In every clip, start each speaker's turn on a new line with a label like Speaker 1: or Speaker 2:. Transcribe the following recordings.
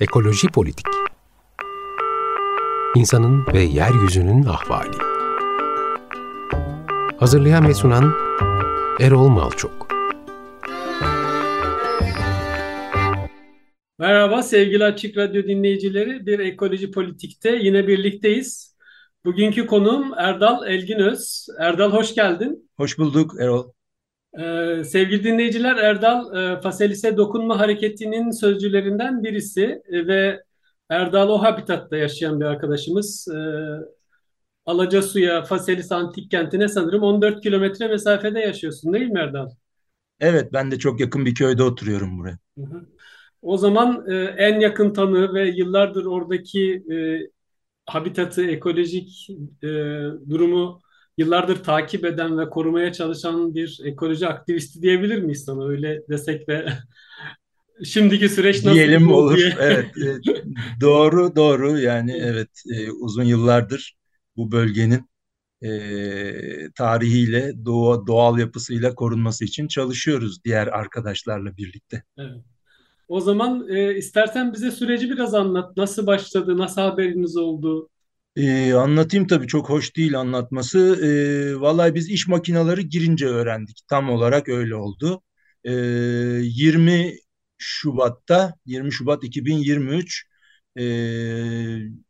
Speaker 1: Ekoloji Politik İnsanın ve Yeryüzünün Ahvali Hazırlayan ve sunan Erol Malçok
Speaker 2: Merhaba sevgili Açık Radyo dinleyicileri. Bir Ekoloji Politik'te yine birlikteyiz. Bugünkü konuğum Erdal Elginöz. Erdal hoş geldin.
Speaker 3: Hoş bulduk Erol.
Speaker 2: Ee, sevgili dinleyiciler Erdal e, Faselis'e dokunma hareketinin sözcülerinden birisi e, ve Erdal o habitatta yaşayan bir arkadaşımız. E, Alacasu'ya, Faselis Antik Kenti'ne sanırım 14 kilometre mesafede yaşıyorsun değil mi Erdal?
Speaker 3: Evet ben de çok yakın bir köyde oturuyorum buraya.
Speaker 2: Hı hı. O zaman e, en yakın tanığı ve yıllardır oradaki e, habitatı, ekolojik e, durumu yıllardır takip eden ve korumaya çalışan bir ekoloji aktivisti diyebilir miyiz sana? Öyle desek de şimdiki süreç nasıl
Speaker 3: Diyelim olur. Diye. Evet, evet. doğru doğru yani evet e, uzun yıllardır bu bölgenin e, tarihiyle doğa, doğal yapısıyla korunması için çalışıyoruz diğer arkadaşlarla birlikte.
Speaker 2: Evet. O zaman e, istersen bize süreci biraz anlat. Nasıl başladı, nasıl haberiniz oldu?
Speaker 3: Ee, anlatayım tabii çok hoş değil anlatması. Ee, vallahi biz iş makineleri girince öğrendik. Tam olarak öyle oldu. Ee, 20 Şubat'ta, 20 Şubat 2023 e,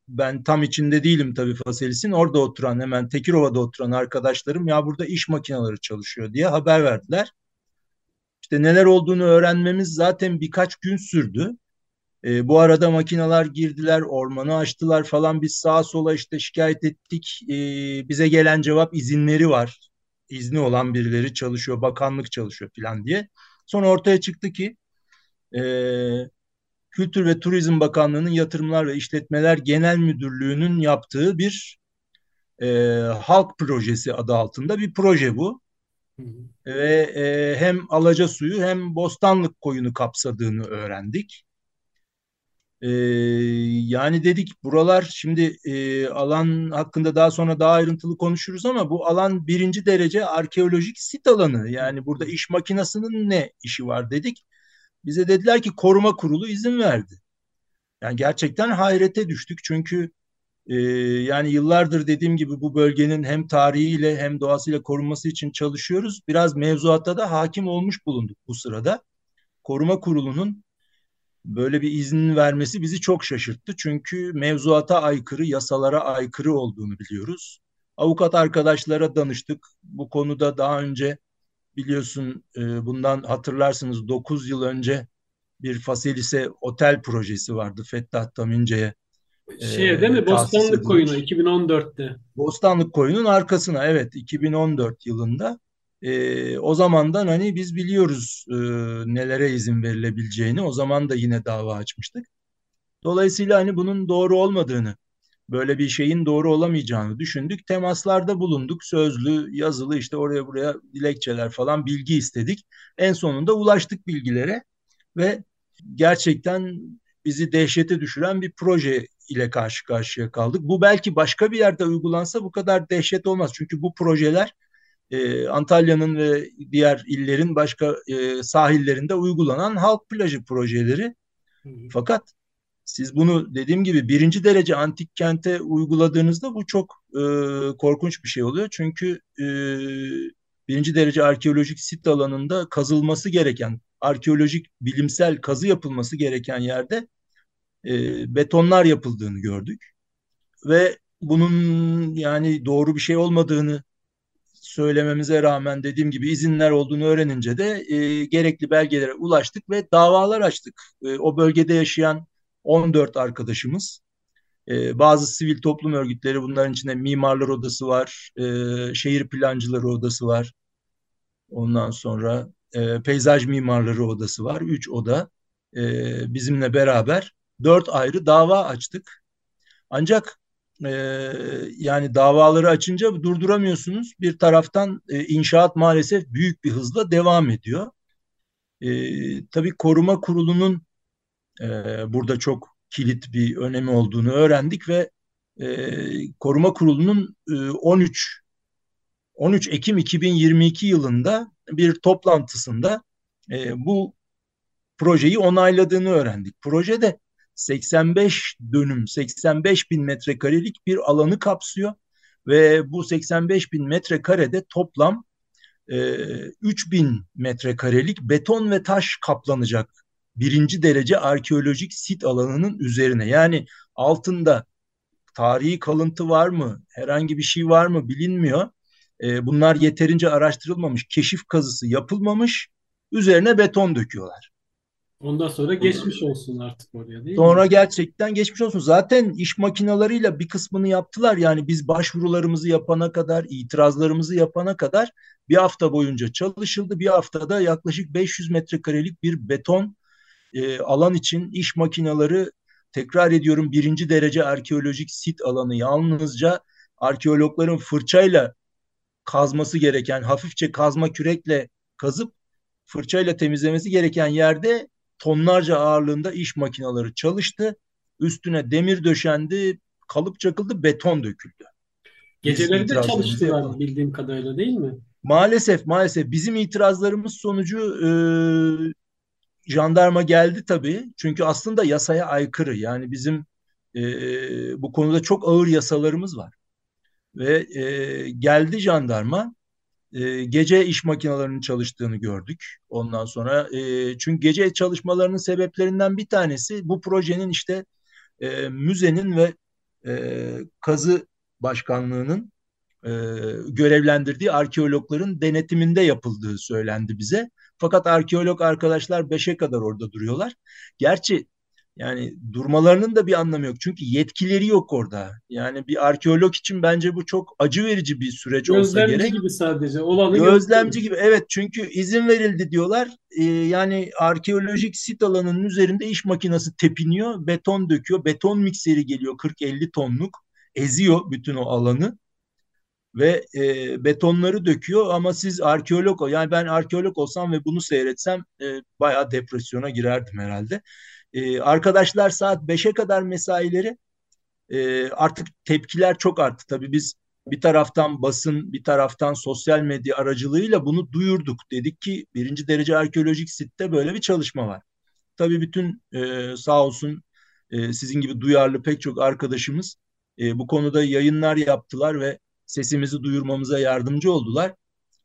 Speaker 3: ben tam içinde değilim tabii Faselis'in. Orada oturan hemen Tekirova'da oturan arkadaşlarım ya burada iş makineleri çalışıyor diye haber verdiler. İşte neler olduğunu öğrenmemiz zaten birkaç gün sürdü. E, bu arada makineler girdiler, ormanı açtılar falan. Biz sağa sola işte şikayet ettik. E, bize gelen cevap izinleri var. İzni olan birileri çalışıyor, bakanlık çalışıyor falan diye. Sonra ortaya çıktı ki e, Kültür ve Turizm Bakanlığı'nın Yatırımlar ve İşletmeler Genel Müdürlüğü'nün yaptığı bir e, halk projesi adı altında bir proje bu. Hı hı. Ve e, hem Alaca suyu hem Bostanlık koyunu kapsadığını öğrendik. Ee, yani dedik buralar şimdi e, alan hakkında daha sonra daha ayrıntılı konuşuruz ama bu alan birinci derece arkeolojik sit alanı. Yani burada iş makinesinin ne işi var dedik. Bize dediler ki koruma kurulu izin verdi. Yani gerçekten hayrete düştük çünkü e, yani yıllardır dediğim gibi bu bölgenin hem tarihiyle hem doğasıyla korunması için çalışıyoruz. Biraz mevzuatta da hakim olmuş bulunduk bu sırada. Koruma kurulunun böyle bir izin vermesi bizi çok şaşırttı. Çünkü mevzuata aykırı, yasalara aykırı olduğunu biliyoruz. Avukat arkadaşlara danıştık. Bu konuda daha önce biliyorsun e, bundan hatırlarsınız 9 yıl önce bir Faselis'e otel projesi vardı Fettah Tamince'ye.
Speaker 2: Şey değil mi? Bostanlık Koyunu 2014'te.
Speaker 3: Bostanlık Koyun'un arkasına evet 2014 yılında e, o zamandan hani biz biliyoruz e, nelere izin verilebileceğini. O zaman da yine dava açmıştık. Dolayısıyla hani bunun doğru olmadığını, böyle bir şeyin doğru olamayacağını düşündük. Temaslarda bulunduk. Sözlü, yazılı işte oraya buraya dilekçeler falan bilgi istedik. En sonunda ulaştık bilgilere ve gerçekten bizi dehşete düşüren bir proje ile karşı karşıya kaldık. Bu belki başka bir yerde uygulansa bu kadar dehşet olmaz. Çünkü bu projeler e, Antalya'nın ve diğer illerin başka e, sahillerinde uygulanan halk plajı projeleri. Hı hı. Fakat siz bunu dediğim gibi birinci derece antik kente uyguladığınızda bu çok e, korkunç bir şey oluyor. Çünkü e, birinci derece arkeolojik sit alanında kazılması gereken, arkeolojik bilimsel kazı yapılması gereken yerde e, betonlar yapıldığını gördük. Ve bunun yani doğru bir şey olmadığını söylememize rağmen dediğim gibi izinler olduğunu öğrenince de e, gerekli belgelere ulaştık ve davalar açtık. E, o bölgede yaşayan 14 arkadaşımız, e, bazı sivil toplum örgütleri bunların içinde mimarlar odası var, e, şehir plancıları odası var. Ondan sonra e, peyzaj mimarları odası var, üç oda e, bizimle beraber dört ayrı dava açtık. Ancak e, yani davaları açınca durduramıyorsunuz. Bir taraftan e, inşaat maalesef büyük bir hızla devam ediyor. E, tabii koruma kurulunun e, burada çok kilit bir önemi olduğunu öğrendik ve e, koruma kurulunun e, 13 13 Ekim 2022 yılında bir toplantısında e, bu projeyi onayladığını öğrendik. Projede 85 dönüm, 85 bin metrekarelik bir alanı kapsıyor ve bu 85 bin metrekarede toplam e, 3 bin metrekarelik beton ve taş kaplanacak birinci derece arkeolojik sit alanının üzerine. Yani altında tarihi kalıntı var mı, herhangi bir şey var mı bilinmiyor. E, bunlar yeterince araştırılmamış, keşif kazısı yapılmamış, üzerine beton döküyorlar.
Speaker 2: Ondan sonra geçmiş olsun artık oraya değil
Speaker 3: Sonra
Speaker 2: mi?
Speaker 3: gerçekten geçmiş olsun. Zaten iş makinalarıyla bir kısmını yaptılar. Yani biz başvurularımızı yapana kadar, itirazlarımızı yapana kadar bir hafta boyunca çalışıldı. Bir haftada yaklaşık 500 metrekarelik bir beton e, alan için iş makinaları tekrar ediyorum birinci derece arkeolojik sit alanı yalnızca arkeologların fırçayla kazması gereken hafifçe kazma kürekle kazıp fırçayla temizlemesi gereken yerde tonlarca ağırlığında iş makineleri çalıştı. Üstüne demir döşendi, kalıp çakıldı, beton döküldü.
Speaker 2: Geceleri de çalıştılar bildiğim kadarıyla değil mi?
Speaker 3: Maalesef maalesef bizim itirazlarımız sonucu e, jandarma geldi tabii. Çünkü aslında yasaya aykırı. Yani bizim e, bu konuda çok ağır yasalarımız var. Ve e, geldi jandarma e, gece iş makinelerinin çalıştığını gördük. Ondan sonra e, çünkü gece çalışmalarının sebeplerinden bir tanesi bu projenin işte e, müzenin ve e, kazı başkanlığının e, görevlendirdiği arkeologların denetiminde yapıldığı söylendi bize. Fakat arkeolog arkadaşlar beşe kadar orada duruyorlar. Gerçi yani durmalarının da bir anlamı yok. Çünkü yetkileri yok orada. Yani bir arkeolog için bence bu çok acı verici bir süreç olsa gerek.
Speaker 2: Gözlemci gibi sadece. Olanı
Speaker 3: Gözlemci gibi evet çünkü izin verildi diyorlar. Ee, yani arkeolojik sit alanının üzerinde iş makinesi tepiniyor. Beton döküyor. Beton mikseri geliyor 40-50 tonluk. Eziyor bütün o alanı ve e, betonları döküyor ama siz arkeolog yani ben arkeolog olsam ve bunu seyretsem e, bayağı depresyona girerdim herhalde. E, arkadaşlar saat 5'e kadar mesaileri e, artık tepkiler çok arttı. Tabii biz bir taraftan basın, bir taraftan sosyal medya aracılığıyla bunu duyurduk. Dedik ki birinci derece arkeolojik sitte böyle bir çalışma var. Tabii bütün e, sağ olsun e, sizin gibi duyarlı pek çok arkadaşımız e, bu konuda yayınlar yaptılar ve sesimizi duyurmamıza yardımcı oldular.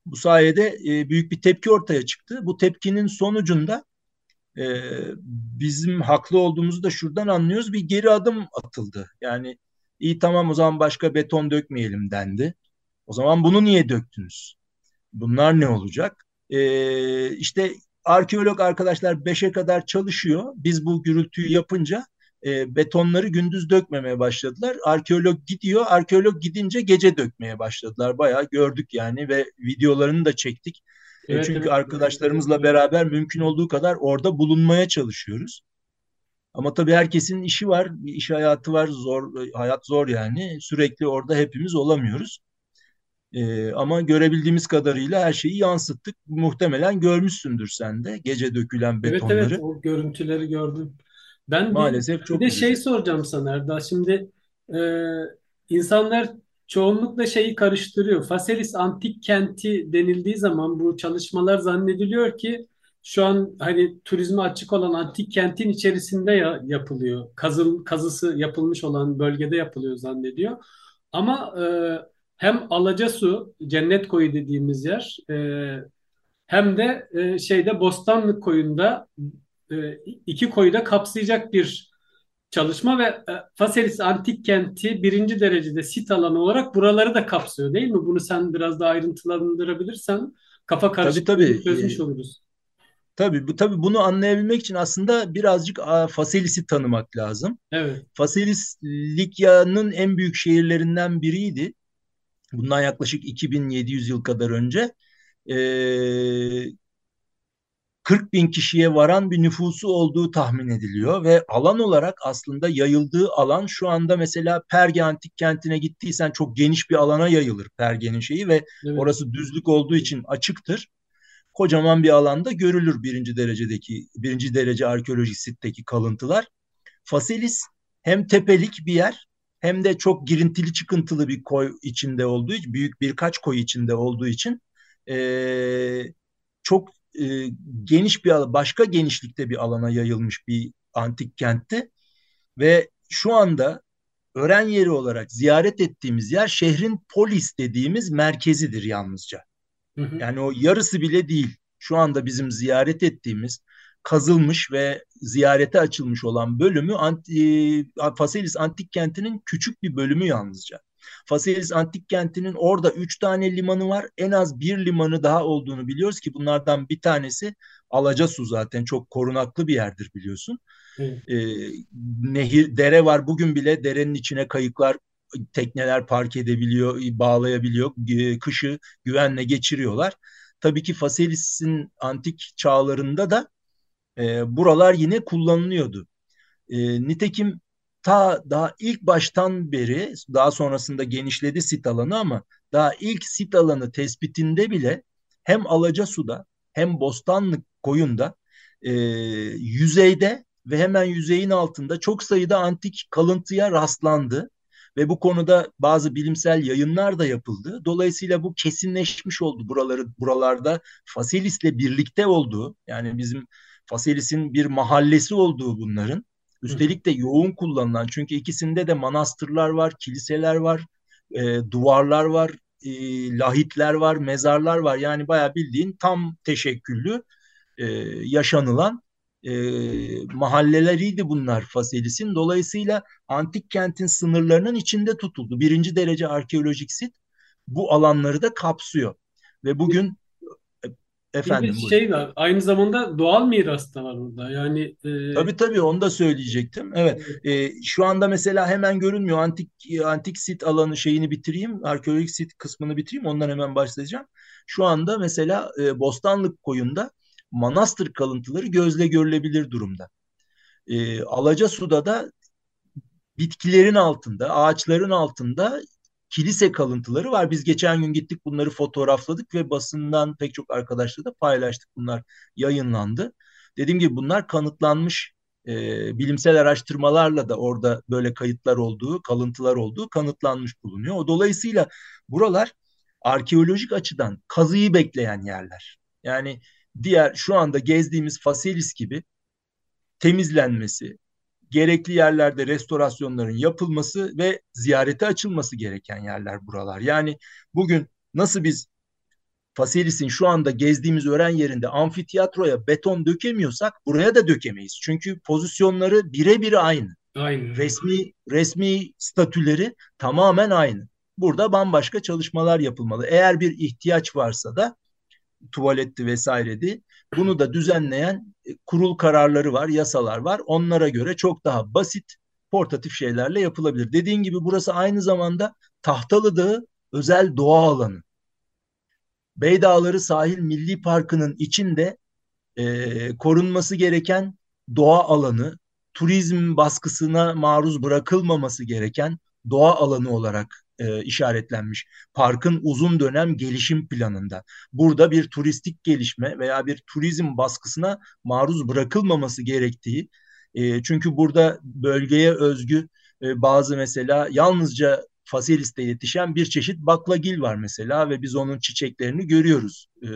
Speaker 3: Bu sayede e, büyük bir tepki ortaya çıktı. Bu tepkinin sonucunda e, bizim haklı olduğumuzu da şuradan anlıyoruz. Bir geri adım atıldı. Yani iyi tamam o zaman başka beton dökmeyelim dendi. O zaman bunu niye döktünüz? Bunlar ne olacak? E, işte arkeolog arkadaşlar beşe kadar çalışıyor. Biz bu gürültüyü yapınca e, betonları gündüz dökmemeye başladılar. Arkeolog gidiyor. Arkeolog gidince gece dökmeye başladılar. Bayağı gördük yani ve videolarını da çektik. E, evet, Çünkü evet. arkadaşlarımızla beraber mümkün olduğu kadar orada bulunmaya çalışıyoruz. Ama tabii herkesin işi var, bir iş hayatı var, zor hayat zor yani. Sürekli orada hepimiz olamıyoruz. Ee, ama görebildiğimiz kadarıyla her şeyi yansıttık. Muhtemelen görmüşsündür sen de gece dökülen betonları.
Speaker 2: Evet evet o görüntüleri gördüm. Ben
Speaker 3: Maalesef
Speaker 2: bir,
Speaker 3: çok
Speaker 2: bir de şey soracağım sana Erdal. Şimdi e, insanlar çoğunlukla şeyi karıştırıyor. Faselis antik kenti denildiği zaman bu çalışmalar zannediliyor ki şu an hani turizme açık olan antik kentin içerisinde ya, yapılıyor. Kazı, kazısı yapılmış olan bölgede yapılıyor zannediyor. Ama e, hem Alacasu, Cennet Koyu dediğimiz yer e, hem de e, şeyde Bostanlık Koyu'nda e, iki koyu da kapsayacak bir çalışma ve e, Faselis Antik Kenti birinci derecede sit alanı olarak buraları da kapsıyor değil mi? Bunu sen biraz daha ayrıntılandırabilirsen kafa karışıklığını çözmüş
Speaker 3: e,
Speaker 2: oluruz.
Speaker 3: Tabii, bu, tabii bunu anlayabilmek için aslında birazcık Faselis'i tanımak lazım.
Speaker 2: Evet.
Speaker 3: Faselis Likya'nın en büyük şehirlerinden biriydi. Bundan yaklaşık 2700 yıl kadar önce. Ee, 40 bin kişiye varan bir nüfusu olduğu tahmin ediliyor ve alan olarak aslında yayıldığı alan şu anda mesela Perge Antik Kenti'ne gittiysen çok geniş bir alana yayılır Perge'nin şeyi ve evet. orası düzlük olduğu için açıktır. Kocaman bir alanda görülür birinci derecedeki birinci derece arkeolojik sitteki kalıntılar. Faselis hem tepelik bir yer hem de çok girintili çıkıntılı bir koy içinde olduğu için büyük birkaç koy içinde olduğu için ee, çok e, geniş bir başka genişlikte bir alana yayılmış bir antik kentte Ve şu anda öğren yeri olarak ziyaret ettiğimiz yer şehrin polis dediğimiz merkezidir yalnızca. Hı hı. Yani o yarısı bile değil. Şu anda bizim ziyaret ettiğimiz kazılmış ve ziyarete açılmış olan bölümü anti, Faselis Antik Kenti'nin küçük bir bölümü yalnızca. Faselis Antik Kenti'nin orada üç tane limanı var. En az bir limanı daha olduğunu biliyoruz ki bunlardan bir tanesi Alacasu zaten çok korunaklı bir yerdir biliyorsun. Evet. Ee, nehir, dere var. Bugün bile derenin içine kayıklar, tekneler park edebiliyor, bağlayabiliyor. Kışı güvenle geçiriyorlar. Tabii ki Faselis'in antik çağlarında da e, buralar yine kullanılıyordu. E, nitekim ta daha ilk baştan beri daha sonrasında genişledi sit alanı ama daha ilk sit alanı tespitinde bile hem Alacasu'da hem Bostanlık koyunda e, yüzeyde ve hemen yüzeyin altında çok sayıda antik kalıntıya rastlandı ve bu konuda bazı bilimsel yayınlar da yapıldı. Dolayısıyla bu kesinleşmiş oldu buraları buralarda Fasilis'le birlikte olduğu yani bizim Faselis'in bir mahallesi olduğu bunların. Üstelik de yoğun kullanılan çünkü ikisinde de manastırlar var, kiliseler var, e, duvarlar var, e, lahitler var, mezarlar var. Yani bayağı bildiğin tam teşekküllü e, yaşanılan e, mahalleleriydi bunlar Faselis'in. Dolayısıyla antik kentin sınırlarının içinde tutuldu. Birinci derece arkeolojik sit bu alanları da kapsıyor. Ve bugün
Speaker 2: Efendim, bir şey var. Aynı zamanda doğal miras da var orada. Yani
Speaker 3: e... tabii tabii onu da söyleyecektim. Evet. evet. E, şu anda mesela hemen görünmüyor. Antik antik sit alanı şeyini bitireyim. Arkeolojik sit kısmını bitireyim. Ondan hemen başlayacağım. Şu anda mesela e, Bostanlık koyunda manastır kalıntıları gözle görülebilir durumda. E, Alacasu'da da bitkilerin altında, ağaçların altında kilise kalıntıları var. Biz geçen gün gittik bunları fotoğrafladık ve basından pek çok arkadaşla da paylaştık. Bunlar yayınlandı. Dediğim gibi bunlar kanıtlanmış e, bilimsel araştırmalarla da orada böyle kayıtlar olduğu, kalıntılar olduğu kanıtlanmış bulunuyor. O dolayısıyla buralar arkeolojik açıdan kazıyı bekleyen yerler. Yani diğer şu anda gezdiğimiz Faselis gibi temizlenmesi, gerekli yerlerde restorasyonların yapılması ve ziyarete açılması gereken yerler buralar. Yani bugün nasıl biz Faselis'in şu anda gezdiğimiz öğren yerinde amfiteyatroya beton dökemiyorsak buraya da dökemeyiz. Çünkü pozisyonları birebir aynı. Aynı. Resmi resmi statüleri tamamen aynı. Burada bambaşka çalışmalar yapılmalı. Eğer bir ihtiyaç varsa da tuvaletti vesairedi. Bunu da düzenleyen e, kurul kararları var, yasalar var. Onlara göre çok daha basit portatif şeylerle yapılabilir. Dediğin gibi burası aynı zamanda Tahtalı Dağı özel doğa alanı. Beydağları Sahil Milli Parkı'nın içinde e, korunması gereken doğa alanı, turizm baskısına maruz bırakılmaması gereken doğa alanı olarak e, işaretlenmiş. Parkın uzun dönem gelişim planında. Burada bir turistik gelişme veya bir turizm baskısına maruz bırakılmaması gerektiği e, çünkü burada bölgeye özgü e, bazı mesela yalnızca Faselis'te yetişen bir çeşit baklagil var mesela ve biz onun çiçeklerini görüyoruz. E,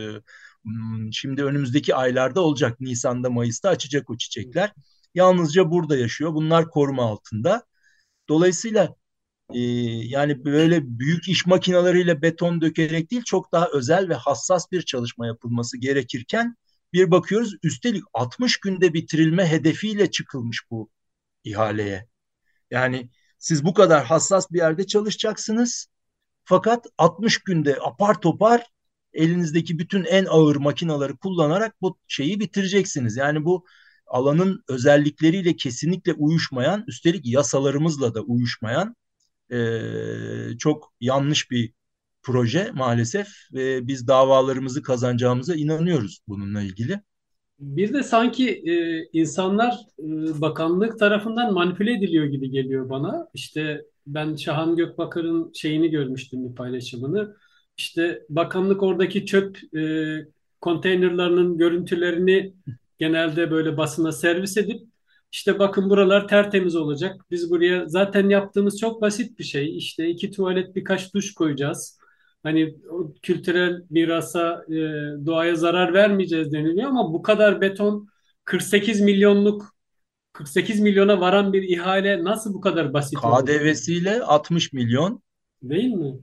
Speaker 3: hmm, şimdi önümüzdeki aylarda olacak. Nisan'da, Mayıs'ta açacak o çiçekler. Yalnızca burada yaşıyor. Bunlar koruma altında. Dolayısıyla e, yani böyle büyük iş makinalarıyla beton dökerek değil çok daha özel ve hassas bir çalışma yapılması gerekirken bir bakıyoruz üstelik 60 günde bitirilme hedefiyle çıkılmış bu ihaleye. Yani siz bu kadar hassas bir yerde çalışacaksınız fakat 60 günde apar topar elinizdeki bütün en ağır makinaları kullanarak bu şeyi bitireceksiniz. Yani bu alanın özellikleriyle kesinlikle uyuşmayan, üstelik yasalarımızla da uyuşmayan e, çok yanlış bir proje maalesef ve biz davalarımızı kazanacağımıza inanıyoruz bununla ilgili.
Speaker 2: Bir de sanki e, insanlar e, bakanlık tarafından manipüle ediliyor gibi geliyor bana. İşte ben Şahan Gökbakar'ın şeyini görmüştüm bir paylaşımını. İşte bakanlık oradaki çöp e, konteynerlarının görüntülerini genelde böyle basına servis edip işte bakın buralar tertemiz olacak. Biz buraya zaten yaptığımız çok basit bir şey. İşte iki tuvalet birkaç duş koyacağız. Hani kültürel mirasa, e, doğaya zarar vermeyeceğiz deniliyor ama bu kadar beton 48 milyonluk 48 milyona varan bir ihale nasıl bu kadar basit?
Speaker 3: KDV'siyle 60 milyon.
Speaker 2: Değil mi?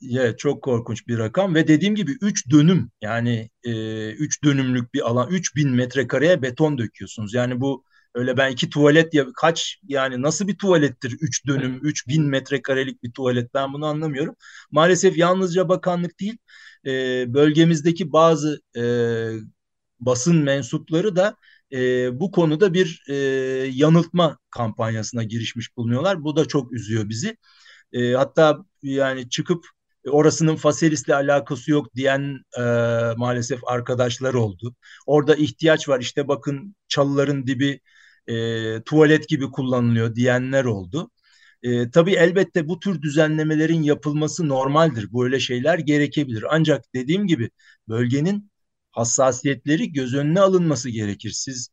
Speaker 3: Ya çok korkunç bir rakam ve dediğim gibi 3 dönüm yani 3 e, dönümlük bir alan 3000 metrekareye beton döküyorsunuz. Yani bu öyle ben iki tuvalet ya kaç yani nasıl bir tuvalettir 3 dönüm 3000 metrekarelik bir tuvalet ben bunu anlamıyorum. Maalesef yalnızca bakanlık değil e, bölgemizdeki bazı e, basın mensupları da e, bu konuda bir e, yanıltma kampanyasına girişmiş bulunuyorlar. Bu da çok üzüyor bizi. E, hatta yani çıkıp orasının Faselis'le alakası yok diyen e, maalesef arkadaşlar oldu. Orada ihtiyaç var işte bakın çalıların dibi e, tuvalet gibi kullanılıyor diyenler oldu. E, tabii elbette bu tür düzenlemelerin yapılması normaldir. Böyle şeyler gerekebilir. Ancak dediğim gibi bölgenin hassasiyetleri göz önüne alınması gerekir. Siz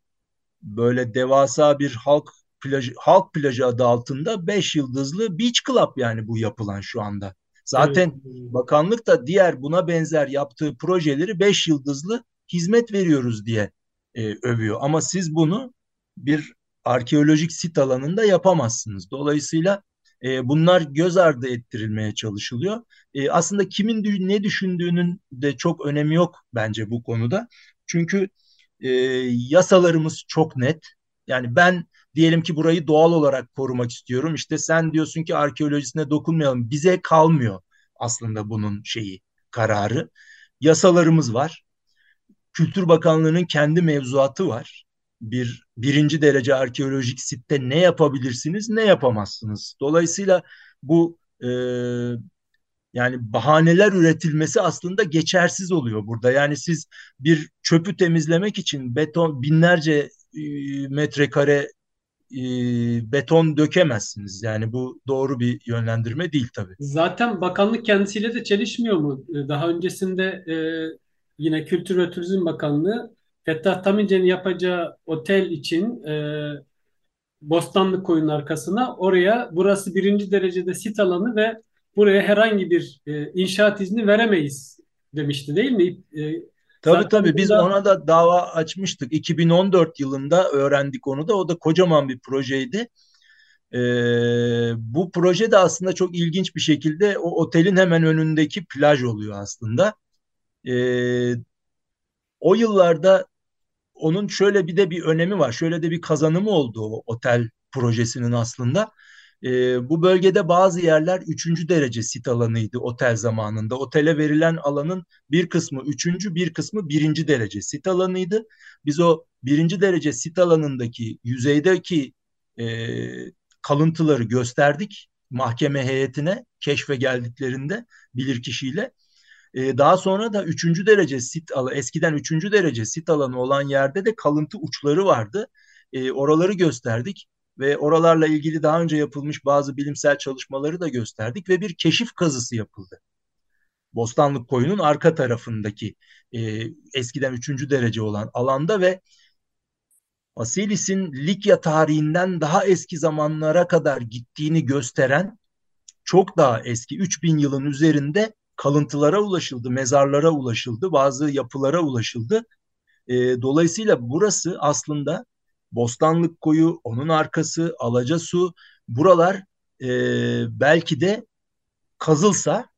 Speaker 3: böyle devasa bir halk plajı, halk plajı adı altında 5 yıldızlı beach club yani bu yapılan şu anda. Zaten evet. bakanlık da diğer buna benzer yaptığı projeleri 5 yıldızlı hizmet veriyoruz diye e, övüyor. Ama siz bunu bir arkeolojik sit alanında yapamazsınız. Dolayısıyla e, bunlar göz ardı ettirilmeye çalışılıyor. E, aslında kimin ne düşündüğünün de çok önemi yok bence bu konuda. Çünkü e, yasalarımız çok net. Yani ben diyelim ki burayı doğal olarak korumak istiyorum. İşte sen diyorsun ki arkeolojisine dokunmayalım. Bize kalmıyor aslında bunun şeyi, kararı. Yasalarımız var. Kültür Bakanlığı'nın kendi mevzuatı var. Bir birinci derece arkeolojik sitte ne yapabilirsiniz, ne yapamazsınız. Dolayısıyla bu e, yani bahaneler üretilmesi aslında geçersiz oluyor burada. Yani siz bir çöpü temizlemek için beton binlerce e, metrekare e, beton dökemezsiniz. Yani bu doğru bir yönlendirme değil tabii.
Speaker 2: Zaten bakanlık kendisiyle de çelişmiyor mu? Daha öncesinde e, yine Kültür ve Turizm Bakanlığı Fettah Tamince'nin yapacağı otel için e, Bostanlı koyun arkasına oraya burası birinci derecede sit alanı ve buraya herhangi bir e, inşaat izni veremeyiz demişti değil mi? E,
Speaker 3: Tabii tabii biz burada... ona da dava açmıştık. 2014 yılında öğrendik onu da. O da kocaman bir projeydi. Ee, bu proje de aslında çok ilginç bir şekilde o otelin hemen önündeki plaj oluyor aslında. Ee, o yıllarda onun şöyle bir de bir önemi var. Şöyle de bir kazanımı oldu o otel projesinin aslında. E, bu bölgede bazı yerler üçüncü derece sit alanıydı otel zamanında. Otele verilen alanın bir kısmı üçüncü, bir kısmı birinci derece sit alanıydı. Biz o birinci derece sit alanındaki yüzeydeki e, kalıntıları gösterdik mahkeme heyetine keşfe geldiklerinde bilirkişiyle. E, daha sonra da üçüncü derece sit alanı, eskiden üçüncü derece sit alanı olan yerde de kalıntı uçları vardı. E, oraları gösterdik ve oralarla ilgili daha önce yapılmış bazı bilimsel çalışmaları da gösterdik ve bir keşif kazısı yapıldı. Bostanlık koyunun arka tarafındaki e, eskiden üçüncü derece olan alanda ve Vasilis'in Likya tarihinden daha eski zamanlara kadar gittiğini gösteren çok daha eski 3000 yılın üzerinde kalıntılara ulaşıldı, mezarlara ulaşıldı, bazı yapılara ulaşıldı. E, dolayısıyla burası aslında Bostanlık Koyu, onun arkası, Alacasu buralar e, belki de kazılsa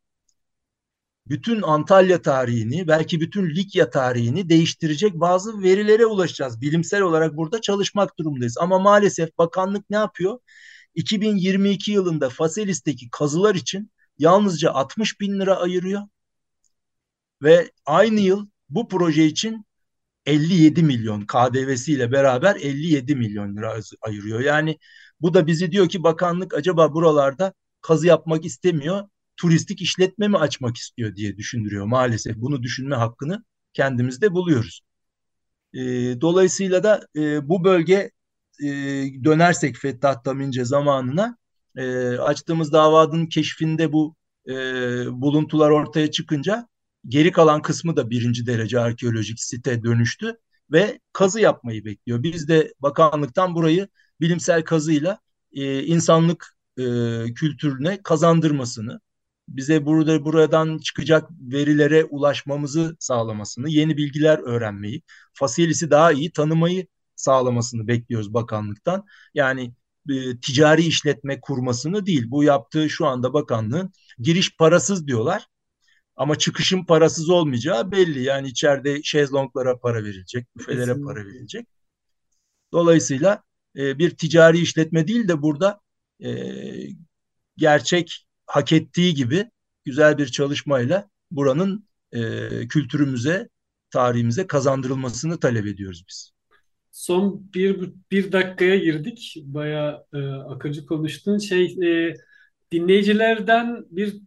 Speaker 3: bütün Antalya tarihini, belki bütün Likya tarihini değiştirecek bazı verilere ulaşacağız. Bilimsel olarak burada çalışmak durumundayız. Ama maalesef bakanlık ne yapıyor? 2022 yılında Faselis'teki kazılar için yalnızca 60 bin lira ayırıyor. Ve aynı yıl bu proje için 57 milyon KDV'siyle beraber 57 milyon lira ayırıyor. Yani bu da bizi diyor ki bakanlık acaba buralarda kazı yapmak istemiyor, turistik işletme mi açmak istiyor diye düşündürüyor maalesef. Bunu düşünme hakkını kendimizde buluyoruz. E, dolayısıyla da e, bu bölge e, dönersek Fettah Tamince zamanına e, açtığımız davanın keşfinde bu e, buluntular ortaya çıkınca Geri kalan kısmı da birinci derece arkeolojik site dönüştü ve kazı yapmayı bekliyor. Biz de bakanlıktan burayı bilimsel kazıyla e, insanlık e, kültürüne kazandırmasını, bize burada buradan çıkacak verilere ulaşmamızı sağlamasını, yeni bilgiler öğrenmeyi, fasilisi daha iyi tanımayı sağlamasını bekliyoruz bakanlıktan. Yani e, ticari işletme kurmasını değil. Bu yaptığı şu anda bakanlığın giriş parasız diyorlar. Ama çıkışın parasız olmayacağı belli. Yani içeride şezlonglara para verilecek, büfelere Kesinlikle. para verilecek. Dolayısıyla e, bir ticari işletme değil de burada e, gerçek hak ettiği gibi güzel bir çalışmayla buranın e, kültürümüze, tarihimize kazandırılmasını talep ediyoruz biz.
Speaker 2: Son bir, bir dakikaya girdik. Bayağı e, akıcı konuştun. Şey, e, dinleyicilerden bir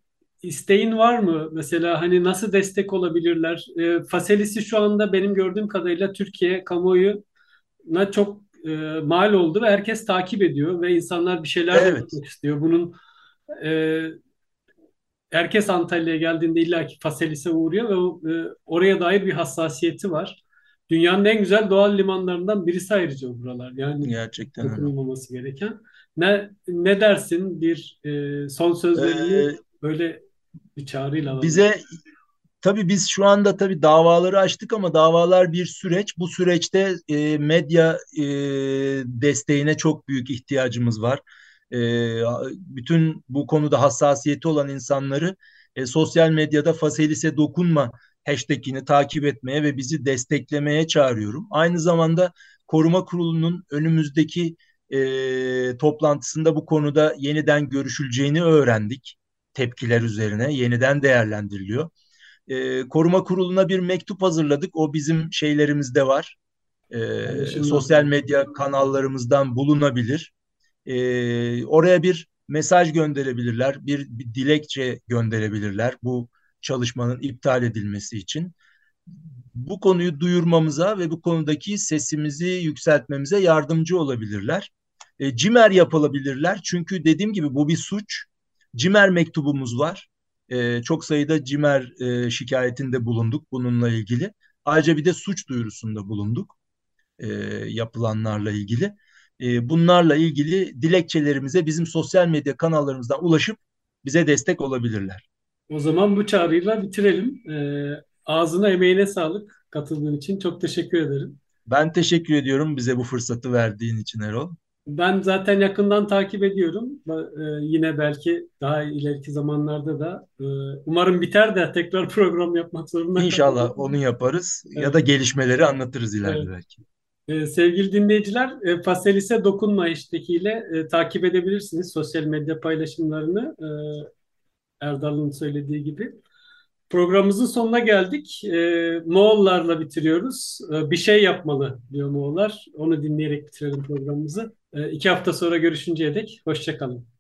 Speaker 2: isteğin var mı? Mesela hani nasıl destek olabilirler? E, Faselis'i şu anda benim gördüğüm kadarıyla Türkiye kamuoyuna çok e, mal oldu ve herkes takip ediyor ve insanlar bir şeyler evet. yapmak istiyor. Bunun e, herkes Antalya'ya geldiğinde illaki Faselis'e uğruyor ve e, oraya dair bir hassasiyeti var. Dünyanın en güzel doğal limanlarından birisi ayrıca buralar. Yani
Speaker 3: gerçekten
Speaker 2: dokunulmaması gereken. Ne ne dersin bir e, son sözlerini ee, böyle bir çağrıyla alalım.
Speaker 3: Bize tabii biz şu anda tabii davaları açtık ama davalar bir süreç. Bu süreçte e, medya e, desteğine çok büyük ihtiyacımız var. E, bütün bu konuda hassasiyeti olan insanları e, sosyal medyada Faselis'e dokunma hashtagini takip etmeye ve bizi desteklemeye çağırıyorum. Aynı zamanda koruma kurulunun önümüzdeki e, toplantısında bu konuda yeniden görüşüleceğini öğrendik. Tepkiler üzerine yeniden değerlendiriliyor. E, koruma kuruluna bir mektup hazırladık. O bizim şeylerimizde var. E, sosyal medya kanallarımızdan bulunabilir. E, oraya bir mesaj gönderebilirler, bir, bir dilekçe gönderebilirler. Bu çalışmanın iptal edilmesi için bu konuyu duyurmamıza ve bu konudaki sesimizi yükseltmemize yardımcı olabilirler. E, CİMER yapılabilirler çünkü dediğim gibi bu bir suç. CİMER mektubumuz var. E, çok sayıda CİMER e, şikayetinde bulunduk bununla ilgili. Ayrıca bir de suç duyurusunda bulunduk e, yapılanlarla ilgili. E, bunlarla ilgili dilekçelerimize bizim sosyal medya kanallarımızdan ulaşıp bize destek olabilirler.
Speaker 2: O zaman bu çağrıyla bitirelim. Ee, ağzına emeğine sağlık katıldığın için. Çok teşekkür ederim.
Speaker 3: Ben teşekkür ediyorum bize bu fırsatı verdiğin için Erol.
Speaker 2: Ben zaten yakından takip ediyorum. Ee, yine belki daha ileriki zamanlarda da e, umarım biter de tekrar program yapmak zorunda
Speaker 3: İnşallah kalırım. onu yaparız evet. ya da gelişmeleri anlatırız ileride evet. belki.
Speaker 2: Ee, sevgili dinleyiciler, e, Faselis'e dokunma hashtag'iyle e, takip edebilirsiniz sosyal medya paylaşımlarını. E, Erdal'ın söylediği gibi. Programımızın sonuna geldik. E, Moğollarla bitiriyoruz. E, bir şey yapmalı diyor Moğollar. Onu dinleyerek bitirelim programımızı. E, iki hafta sonra görüşünceye dek hoşçakalın.